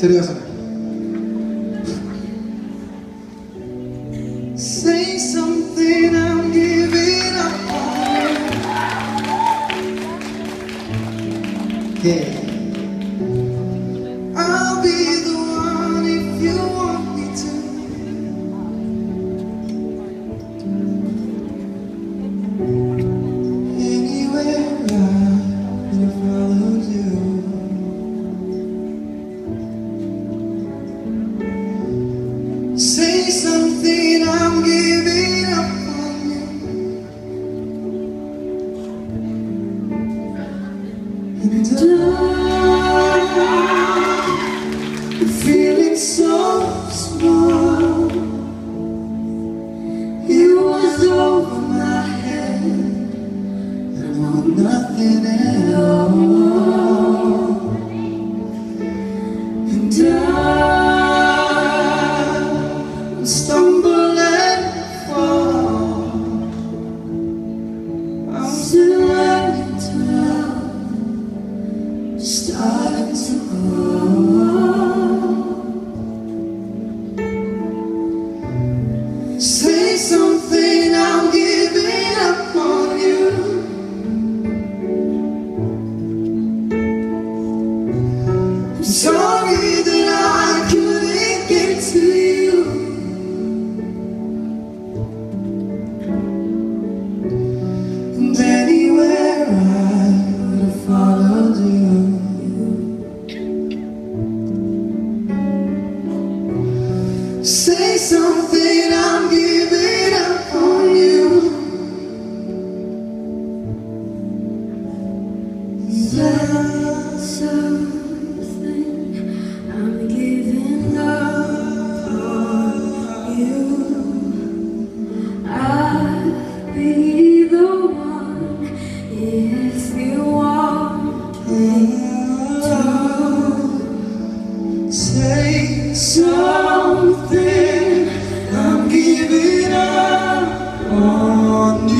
Seriously. Say something, I'm giving up. Okay. You can do something I'm giving up on you.